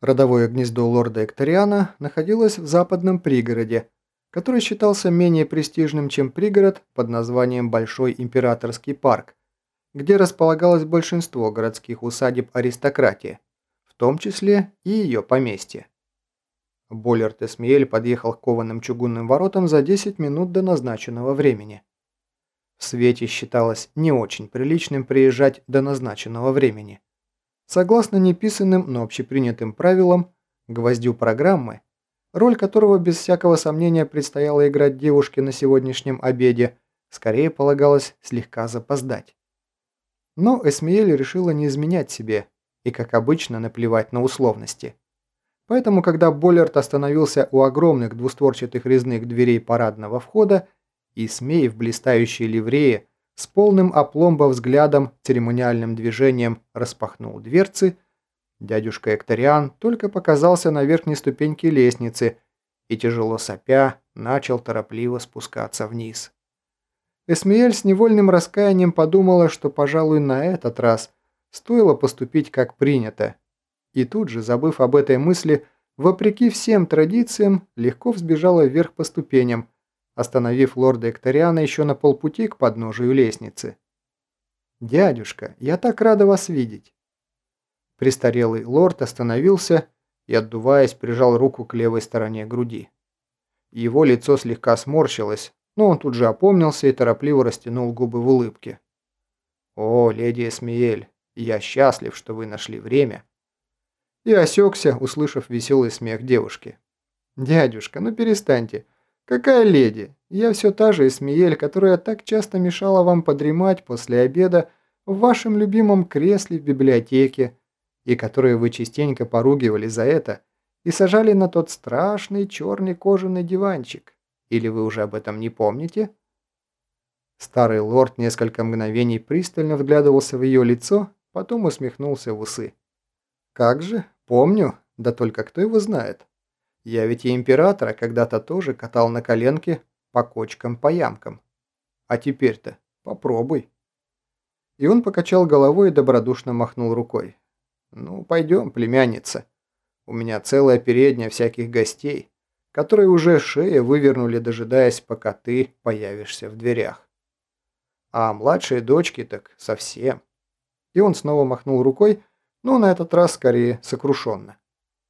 Родовое гнездо лорда Экториана находилось в западном пригороде, который считался менее престижным, чем пригород под названием Большой Императорский парк, где располагалось большинство городских усадеб аристократии, в том числе и ее поместье. Боллерт Эсмиэль подъехал к кованым чугунным воротам за 10 минут до назначенного времени. В свете считалось не очень приличным приезжать до назначенного времени. Согласно неписанным, но общепринятым правилам, гвоздю программы, роль которого без всякого сомнения предстояло играть девушке на сегодняшнем обеде, скорее полагалось слегка запоздать. Но Эсмиэль решила не изменять себе и, как обычно, наплевать на условности. Поэтому, когда Боллерт остановился у огромных двустворчатых резных дверей парадного входа, и Смей в блистающей ливрее с полным опломба взглядом, церемониальным движением распахнул дверцы, дядюшка Экториан только показался на верхней ступеньке лестницы и, тяжело сопя, начал торопливо спускаться вниз. Эсмиэль с невольным раскаянием подумала, что, пожалуй, на этот раз стоило поступить как принято, и тут же, забыв об этой мысли, вопреки всем традициям, легко взбежала вверх по ступеням, остановив лорда Экториана еще на полпути к подножию лестницы. «Дядюшка, я так рада вас видеть!» Престарелый лорд остановился и, отдуваясь, прижал руку к левой стороне груди. Его лицо слегка сморщилось, но он тут же опомнился и торопливо растянул губы в улыбке. «О, леди Эсмиэль, я счастлив, что вы нашли время!» И осекся, услышав веселый смех девушки. «Дядюшка, ну перестаньте!» «Какая леди? Я все та же Эсмиель, которая так часто мешала вам подремать после обеда в вашем любимом кресле в библиотеке, и которые вы частенько поругивали за это и сажали на тот страшный черный кожаный диванчик. Или вы уже об этом не помните?» Старый лорд несколько мгновений пристально вглядывался в ее лицо, потом усмехнулся в усы. «Как же? Помню. Да только кто его знает?» Я ведь и императора когда-то тоже катал на коленке по кочкам, по ямкам. А теперь-то попробуй. И он покачал головой и добродушно махнул рукой. Ну, пойдем, племянница. У меня целая передняя всяких гостей, которые уже шея вывернули, дожидаясь, пока ты появишься в дверях. А младшие дочки так совсем. И он снова махнул рукой, но на этот раз скорее сокрушенно.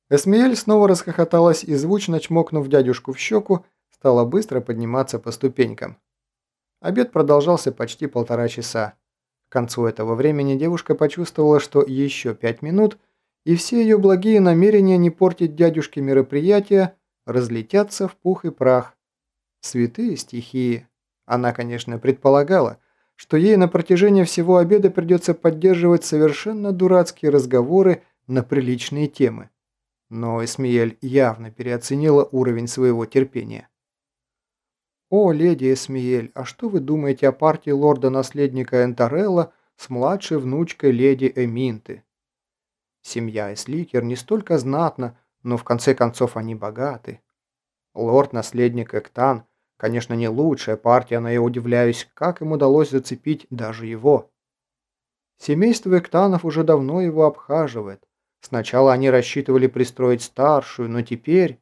Эсмиэль снова расхохоталась и, звучно чмокнув дядюшку в щеку, стала быстро подниматься по ступенькам. Обед продолжался почти полтора часа. К концу этого времени девушка почувствовала, что еще пять минут, и все ее благие намерения не портить дядюшке мероприятия разлетятся в пух и прах. Святые стихии. Она, конечно, предполагала, что ей на протяжении всего обеда придется поддерживать совершенно дурацкие разговоры на приличные темы. Но Эсмиэль явно переоценила уровень своего терпения. «О, леди Эсмиэль, а что вы думаете о партии лорда-наследника Энтарелла с младшей внучкой леди Эминты?» Семья Эсликер не столько знатна, но в конце концов они богаты. Лорд-наследник Эктан, конечно, не лучшая партия, но я удивляюсь, как им удалось зацепить даже его. Семейство Эктанов уже давно его обхаживает, Сначала они рассчитывали пристроить старшую, но теперь...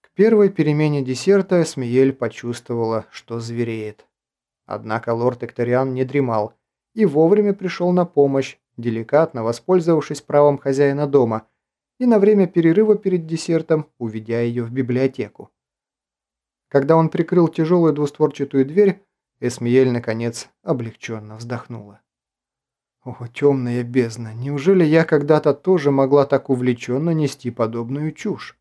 К первой перемене десерта Смиель почувствовала, что звереет. Однако лорд Экториан не дремал и вовремя пришел на помощь, деликатно воспользовавшись правом хозяина дома и на время перерыва перед десертом уведя ее в библиотеку. Когда он прикрыл тяжелую двустворчатую дверь, Эсмиель, наконец, облегченно вздохнула. О, темная бездна, неужели я когда-то тоже могла так увлеченно нести подобную чушь?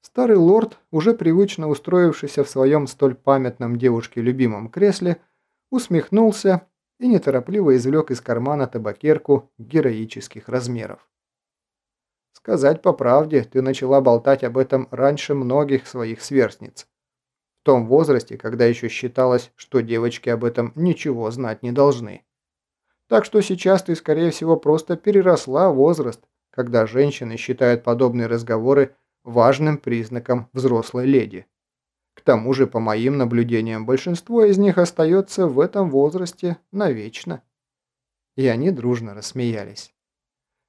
Старый лорд, уже привычно устроившийся в своем столь памятном девушке любимом кресле, усмехнулся и неторопливо извлек из кармана табакерку героических размеров. Сказать по правде, ты начала болтать об этом раньше многих своих сверстниц. В том возрасте, когда еще считалось, что девочки об этом ничего знать не должны. Так что сейчас ты, скорее всего, просто переросла возраст, когда женщины считают подобные разговоры важным признаком взрослой леди. К тому же, по моим наблюдениям, большинство из них остается в этом возрасте навечно. И они дружно рассмеялись.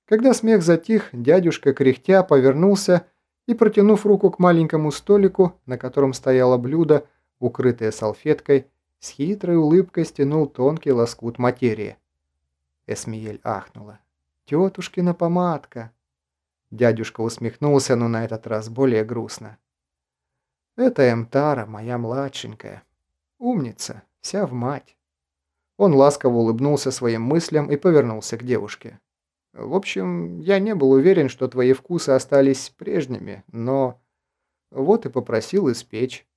Когда смех затих, дядюшка кряхтя повернулся и, протянув руку к маленькому столику, на котором стояло блюдо, укрытое салфеткой, с хитрой улыбкой стянул тонкий лоскут материи. Эсмиель ахнула. «Тетушкина помадка!» Дядюшка усмехнулся, но на этот раз более грустно. «Это Эмтара, моя младшенькая. Умница, вся в мать». Он ласково улыбнулся своим мыслям и повернулся к девушке. «В общем, я не был уверен, что твои вкусы остались прежними, но...» Вот и попросил испечь.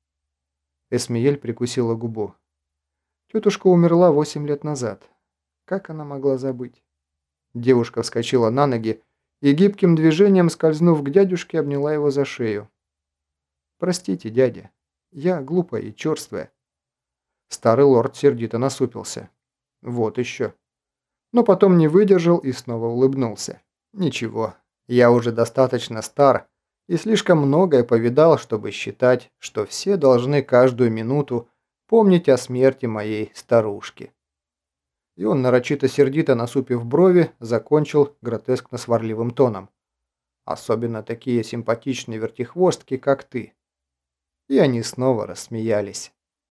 Эсмиель прикусила губу. Тетушка умерла восемь лет назад. Как она могла забыть? Девушка вскочила на ноги и гибким движением, скользнув к дядюшке, обняла его за шею. «Простите, дядя, я глупая и черствая». Старый лорд сердито насупился. «Вот еще». Но потом не выдержал и снова улыбнулся. «Ничего, я уже достаточно стар и слишком многое повидал, чтобы считать, что все должны каждую минуту помнить о смерти моей старушки. И он, нарочито сердито насупив брови, закончил гротескно-сварливым тоном. Особенно такие симпатичные вертихвостки, как ты. И они снова рассмеялись.